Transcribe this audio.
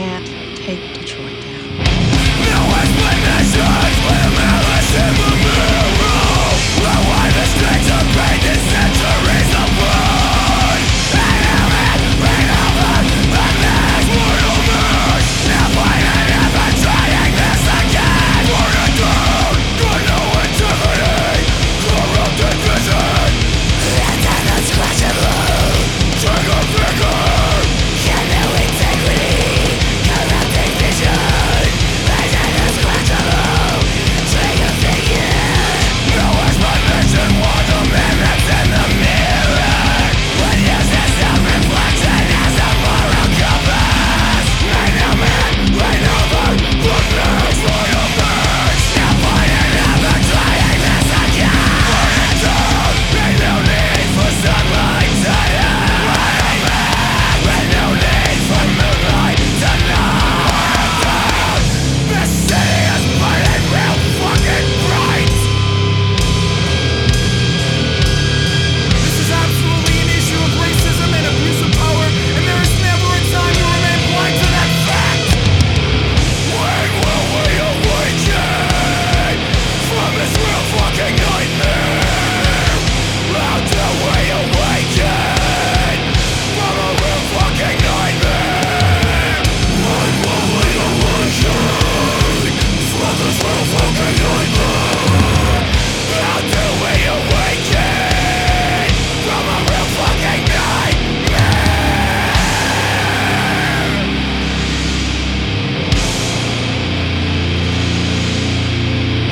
can't take